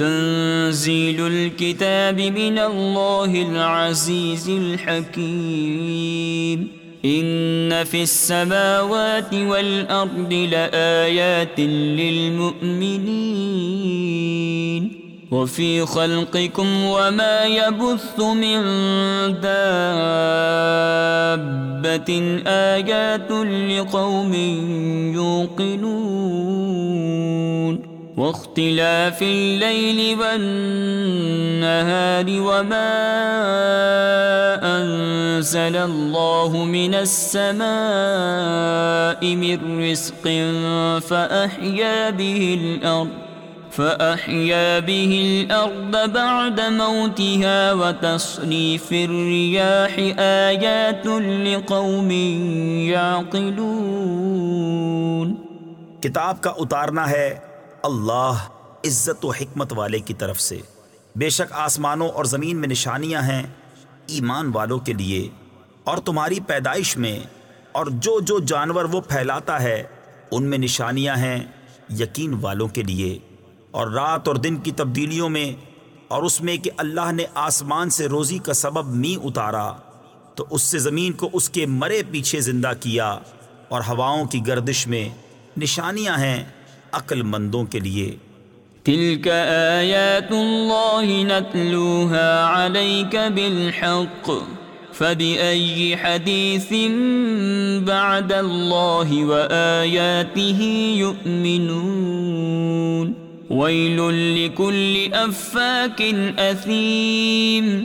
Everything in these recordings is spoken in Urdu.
تنزيل الكتاب من الله العزيز الحكيم. إن في السماوات والأرض لآيات للمؤمنين. وفي خلقكم وما يبث من دابة آيات لقوم يوقنون. واختلاف الليل والنهار وما أنزل الله من السماء من رزق فأحيا به الأرض فأحيا به الأرض بعد موتها وتصريف الرياح آيات لقوم يعقلون کتاب کا اتارنا ہے اللہ عزت و حکمت والے کی طرف سے۔ بے شک آسمانوں اور زمین میں نشانیاں ہیں ایمان والوں کے لیے۔ اور تمہاری پیدائش میں اور جو جو جانور وہ پھیلاتا ہے، ان میں نشانیاں ہیں یقین والوں کے لیے۔ اور رات اور دن کی تبدیلیوں میں اور اس میں کہ اللہ نے آسمان سے روزی کا سبب می اتارا، تو اس سے زمین کو اس کے مرے پیچھے زندہ کیا۔ اور ہواؤں کی گردش میں نشانیاں ہیں عقل مندوں کے لیے۔ تلك آيات الله نتلوها عليك بالحق فبأي حديث بعد الله وآياته يؤمنون۔ ويل لكل أفاك أثيم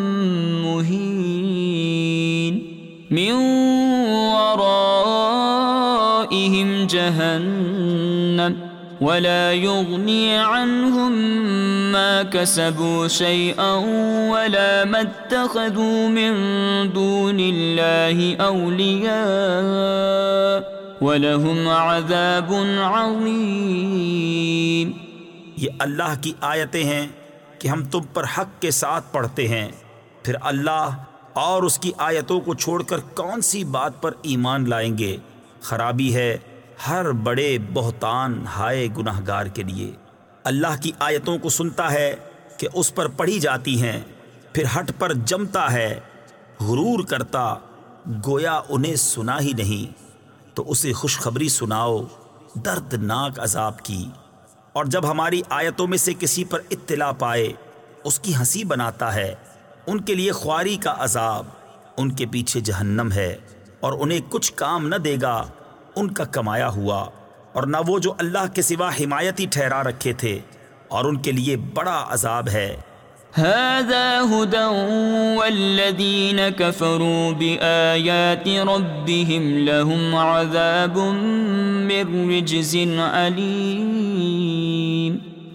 من ورائهم جهنم ولا يغني عنهم ما كسبوا شيئا ولا ما اتخذوا من دون الله أولياء وَلَهُمْ عَذَابٌ عَظِيمٌ. یہ اللہ کی آیتیں ہیں کہ ہم تم پر حق کے ساتھ پڑھتے ہیں، پھر اللہ اور اس کی آیتوں کو چھوڑ کر کون سی بات پر ایمان لائیں گے؟ خرابی ہے ہر بڑے بہتان ہائے گناہ گار کے لیے۔ اللہ کی آیتوں کو سنتا ہے کہ اس پر پڑھی جاتی ہیں، پھر ہٹ پر جمتا ہے، غرور کرتا، گویا انہیں سنا ہی نہیں۔ تو اسے خوشخبری سناؤ، دردناک عذاب کی۔ اور جب ہماری آیتوں میں سے کسی پر اطلاع پائے، اس کی ہنسی بناتا ہے۔ ان کے لیے خواری کا عذاب۔ ان کے پیچھے جہنم ہے اور انہیں کچھ کام نہ دے گا۔ ان کا کمایا ہوا اور نہ وہ جو اللہ کے سوا حمایتی ٹھہرا رکھے تھے اور ان کے لیے بڑا عذاب ہے۔ هذا هدى والذين كفروا بآيات ربهم لهم عذاب من رجز عليم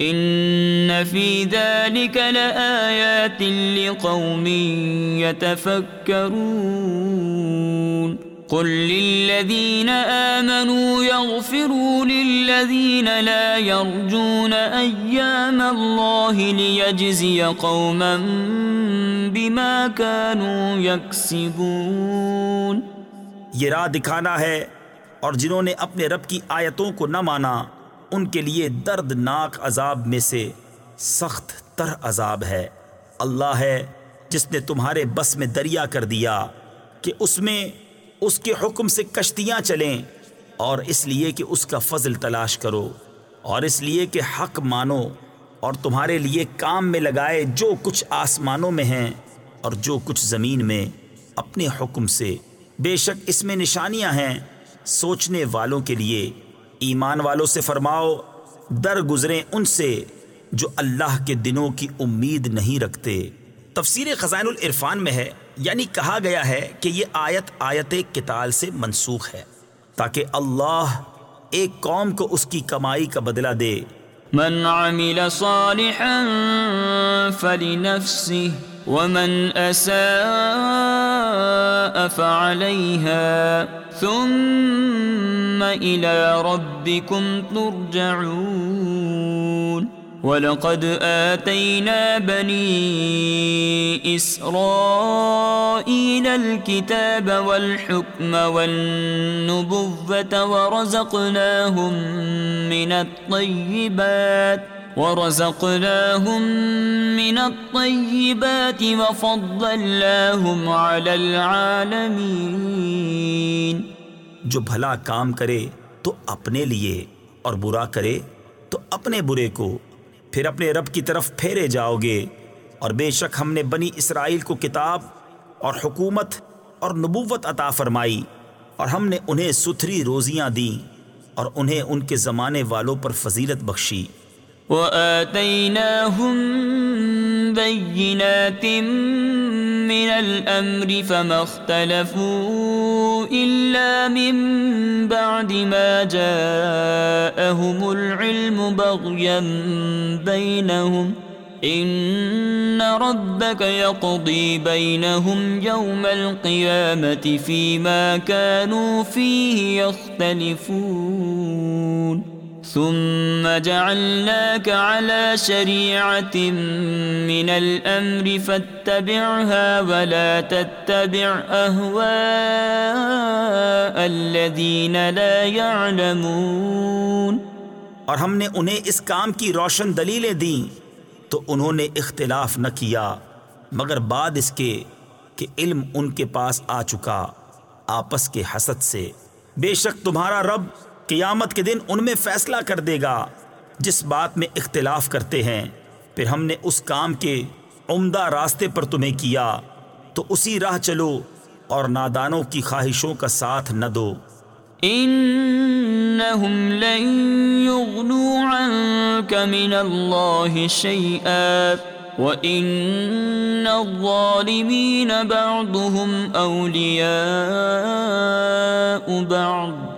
إن في ذلك لآيات لقوم يتفكرون. قل للذين آمنوا يغفروا للذين لا يرجون أيام الله ليجزي قوما بما كانوا یہ راہ دکھانا ہے اور جنہوں نے اپنے رب کی آیتوں کو نہ مانا ان کے لیے دردناک عذاب میں سے سخت تر عذاب ہے۔ اللہ ہے جس نے تمہارے بس میں دریا کر دیا کہ اس میں اس کے حکم سے کشتیاں چلیں اور اس لیے کہ اس کا فضل تلاش کرو اور اس لیے کہ حق مانو اور تمہارے لیے کام میں لگائے جو کچھ آسمانوں میں ہیں اور جو کچھ زمین میں اپنے حکم سے۔ بے شک اس میں نشانیاں ہیں سوچنے والوں کے لیے۔ ایمان والوں سے فرماؤ، در گزریں ان سے جو اللہ کے دنوں کی امید نہیں رکھتے۔ تفسیر خزائن العرفان میں ہے یعنی کہا گیا ہے کہ یہ آیت آیت کتال سے منسوخ ہے، تاکہ اللہ ایک قوم کو اس کی کمائی کا بدلہ دے۔ من عمل صالحا فلنفسه، ومن أساء فعليها ثم إلى ربكم ترجعون. ولقد آتينا بني إسرائيل الكتاب والحكم والنبوة ورزقناهم من الطيبات. ورزقناهم من الطيبات وفضلناهم على العالمين. جو بھلا کام کرے تو اپنے لیے اور برا کرے تو اپنے برے کو، پھر اپنے رب کی طرف پھیرے جاؤ گے۔ اور بے شک ہم نے بنی اسرائیل کو کتاب اور حکومت اور نبوت عطا فرمائی، اور ہم نے انہیں ستھری روزیاں دیں اور انہیں ان کے زمانے والوں پر فضیلت بخشی۔ وآتيناهم بينات من الأمر فما اختلفوا إلا من بعد ما جاءهم العلم بغيا بينهم إن ربك يقضي بينهم يوم القيامة فيما كانوا فيه يختلفون ثم جعلناك على شريعة من الأمر فاتبعها ولا تتبع أهواء الذين لا يعلمون. اور ہم نے انہیں اس کام کی روشن دلیلیں دیں تو انہوں نے اختلاف نہ کیا، مگر بعد اس کے کہ علم ان کے پاس آ چکا، آپس کے حسد سے۔ بے شک تمہارا رب قیامت کے دن ان میں فیصلہ کر دے گا، جس بات میں اختلاف کرتے ہیں۔ پھر ہم نے اس کام کے عمدہ راستے پر تمہیں کیا، تو اسی راہ چلو اور نادانوں کی خواہشوں کا ساتھ نہ دو۔ انہم لن یغنوا عنک من اللہ شیئا وَإِنَّ الظَّالِمِينَ بَعْضُهُمْ أَوْلِيَاءُ بَعْضُ۔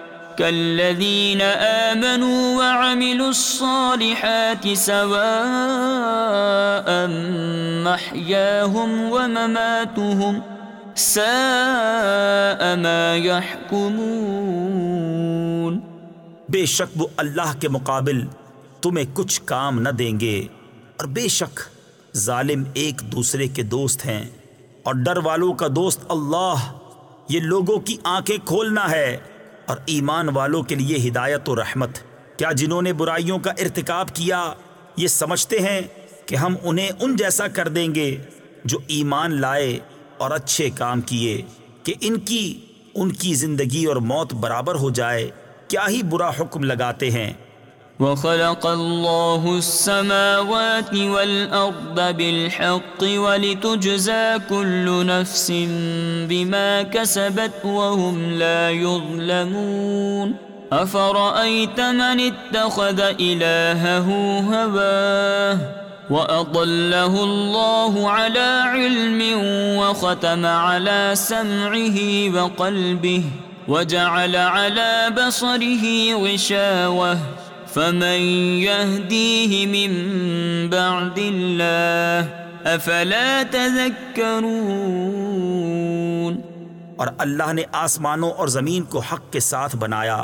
كالذين آمنوا وعملوا الصالحات سواء محياهم ومماتهم، ساء ما يحكمون۔ بے شک وہ اللہ کے مقابل تمہیں کچھ کام نہ دیں گے، اور بے شک ظالم ایک دوسرے کے دوست ہیں، اور ڈر والوں کا دوست اللہ، یہ لوگوں کی آنکھیں کھولنا ہے۔ اور ایمان والوں کے لیے ہدایت و رحمت۔ کیا جنہوں نے برائیوں کا ارتکاب کیا، یہ سمجھتے ہیں کہ ہم انہیں ان جیسا کر دیں گے جو ایمان لائے اور اچھے کام کیے، کہ ان کی ان کی زندگی اور موت برابر ہو جائے۔ کیا ہی برا حکم لگاتے ہیں۔ وخلق الله السماوات والأرض بالحق ولتجزى كل نفس بما كسبت وهم لا يظلمون أفرأيت من اتخذ إلهه هواه وأضله الله على علم وختم على سمعه وقلبه وجعل على بصره غشاوه فمن يهديه من بعد الله افلا تذكرون اور اللہ نے آسمانوں اور زمین کو حق کے ساتھ بنایا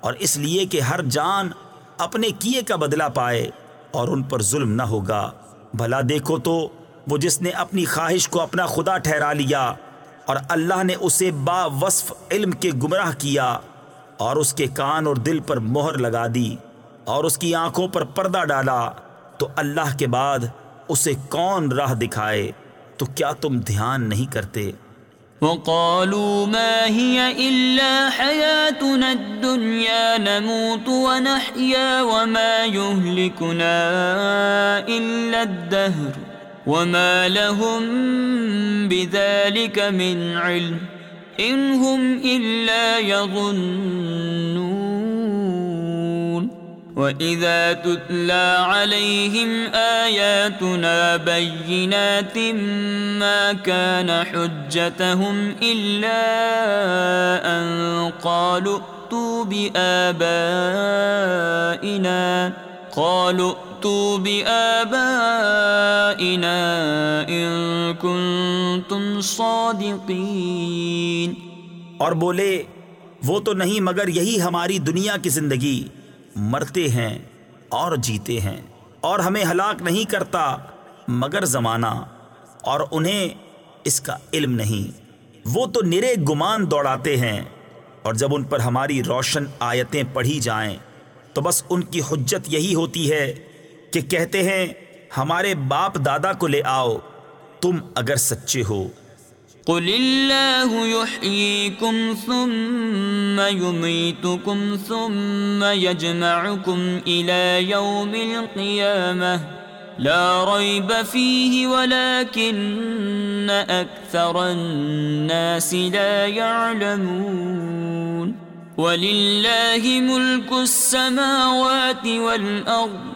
اور اس لیے کہ ہر جان اپنے کیے کا بدلہ پائے اور ان پر ظلم نہ ہوگا۔ بھلا دیکھو تو، وہ جس نے اپنی خواہش کو اپنا خدا ٹھہرا لیا اور اللہ نے اسے با وصف علم کے گمراہ کیا اور اس کے کان اور دل پر مہر لگا دی۔ اور اس کی آنکھوں پر پردہ ڈالا تو اللہ کے بعد اسے کون راہ دکھائے؟ تو کیا تم دھیان نہیں کرتے؟ وقالوا ما هي إلا حياتنا الدنيا نموت ونحيا وما يهلكنا إلا الدهر وما لهم بذلك من علم إن هم إلا يظنون وَإِذَا تُتْلَى عَلَيْهِمْ آيَاتُنَا بَيِّنَاتٍ مَا كَانَ حُجَّتَهُمْ إِلَّا أَن قَالُوا ائْتُوا بِآبَائِنَا، قَالُوا ائْتُوا بِآبَائِنَا إِن كُنتُمْ صَادِقِينَ۔ اور بولے، وہ تو نہیں مگر یہی ہماری دنیا کی زندگی۔ مرتے ہیں اور جیتے ہیں اور ہمیں ہلاک نہیں کرتا، مگر زمانہ اور انہیں اس کا علم نہیں۔ وہ تو نرے گمان دوڑاتے ہیں اور جب ان پر ہماری روشن آیتیں پڑھی جائیں، تو بس ان کی حجت یہی ہوتی ہے کہ کہتے ہیں، ہمارے باپ دادا کو لے آؤ، تم اگر سچے ہو۔ قل الله يحييكم ثم يميتكم ثم يجمعكم إلى يوم القيامة لا ريب فيه ولكن أكثر الناس لا يعلمون ولله ملك السماوات والأرض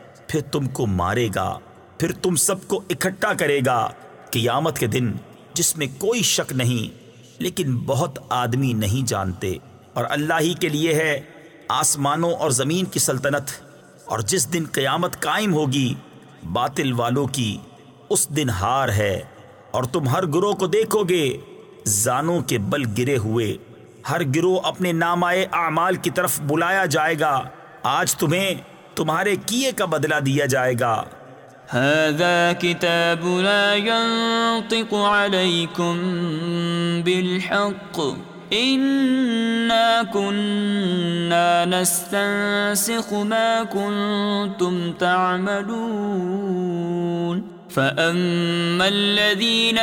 پھر تم کو مارے گا، پھر تم سب کو اکٹھا کرے گا۔ قیامت کے دن جس میں کوئی شک نہیں، لیکن بہت آدمی نہیں جانتے۔ اور اللہ ہی کے لیے ہے آسمانوں اور زمین کی سلطنت۔ اور جس دن قیامت قائم ہوگی، باطل والوں کی اس دن ہار ہے۔ اور تم ہر گروہ کو دیکھو گے، زانوں کے بل گرے ہوئے۔ ہر گروہ اپنے نامائے اعمال کی طرف بلایا جائے گا۔ آج تمہیں تمہارے کیے کا بدلہ دیا جائے گا۔ هذا كتابنا ينطق عليكم بالحق إنا كنا نستنسخ ما كنتم تعملون فأما الذين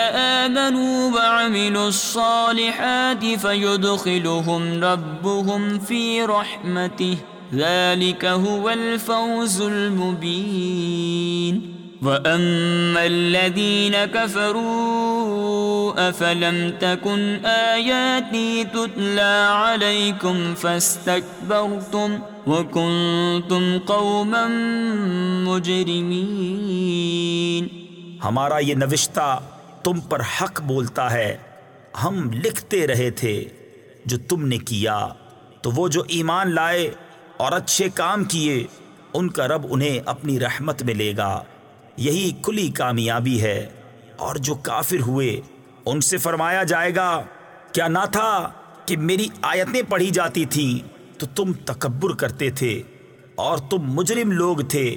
آمنوا وعملوا الصالحات فيدخلهم ربهم في رحمته ذلك هو الفوز المبين. وأما الذين كفروا أفلم تكن آياتي تتلى عليكم فاستكبرتم وكنتم قوما مجرمين. ہمارا یہ نوشتہ تم پر حق بولتا ہے، ہم لکھتے رہے تھے، جو تم نے کیا، تو وہ جو ایمان لائے اور اچھے کام کیے، ان کا رب انہیں اپنی رحمت میں لے گا۔ یہی کھلی کامیابی ہے۔ اور جو کافر ہوئے، ان سے فرمایا جائے گا، کیا نہ تھا کہ میری آیتیں پڑھی جاتی تھیں، تو تم تکبر کرتے تھے اور تم مجرم لوگ تھے۔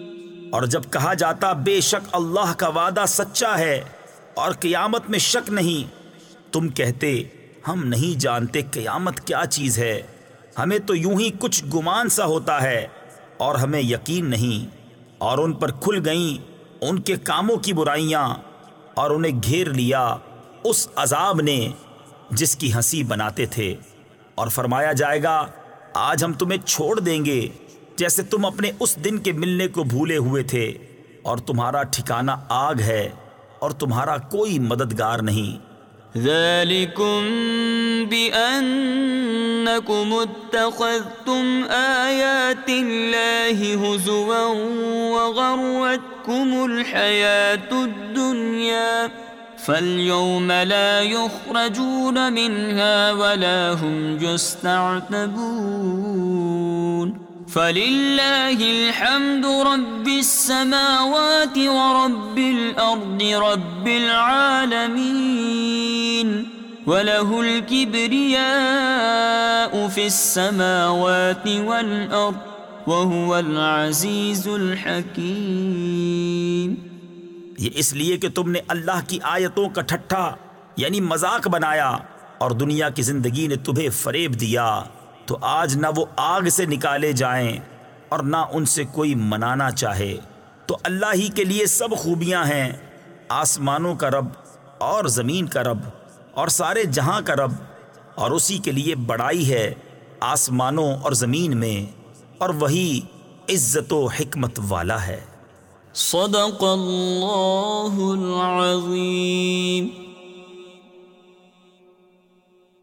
اور جب کہا جاتا بے شک اللہ کا وعدہ سچا ہے اور قیامت میں شک نہیں، تم کہتے ہم نہیں جانتے قیامت کیا چیز ہے۔ ہمیں تو یوں ہی کچھ گمان سا ہوتا ہے اور ہمیں یقین نہیں۔ اور ان پر کھل گئیں ان کے کاموں کی برائیاں اور انہیں گھیر لیا اس عذاب نے جس کی ہنسی بناتے تھے۔ اور فرمایا جائے گا، آج ہم تمہیں چھوڑ دیں گے۔ جیسے تم اپنے اس دن کے ملنے کو بھولے ہوئے تھے، اور تمہارا ٹھکانہ آگ ہے، اور تمہارا کوئی مددگار نہیں۔ ذلكم بأنكم اتخذتم آيات الله هزوا وغروتكم الحياة الدنيا فاليوم لا يخرجون منها ولا هم يستعتبون فلله الحمد رب السماوات ورب الأرض رب العالمين وله الكبرياء في السماوات والأرض وهو العزيز الحكيم یہ اس لیے کہ تم نے اللہ کی آیتوں کا ٹھٹھا یعنی مذاق بنایا اور دنیا کی زندگی نے تمہیں فریب دیا۔ تو آج نہ وہ آگ سے نکالے جائیں اور نہ ان سے کوئی منانا چاہے۔ تو اللہ ہی کے لیے سب خوبیاں ہیں۔ آسمانوں کا رب اور زمین کا رب اور سارے جہاں کا رب اور اسی کے لیے بڑائی ہے آسمانوں اور زمین میں اور وہی عزت و حکمت والا ہے۔ صدق اللہ العظیم۔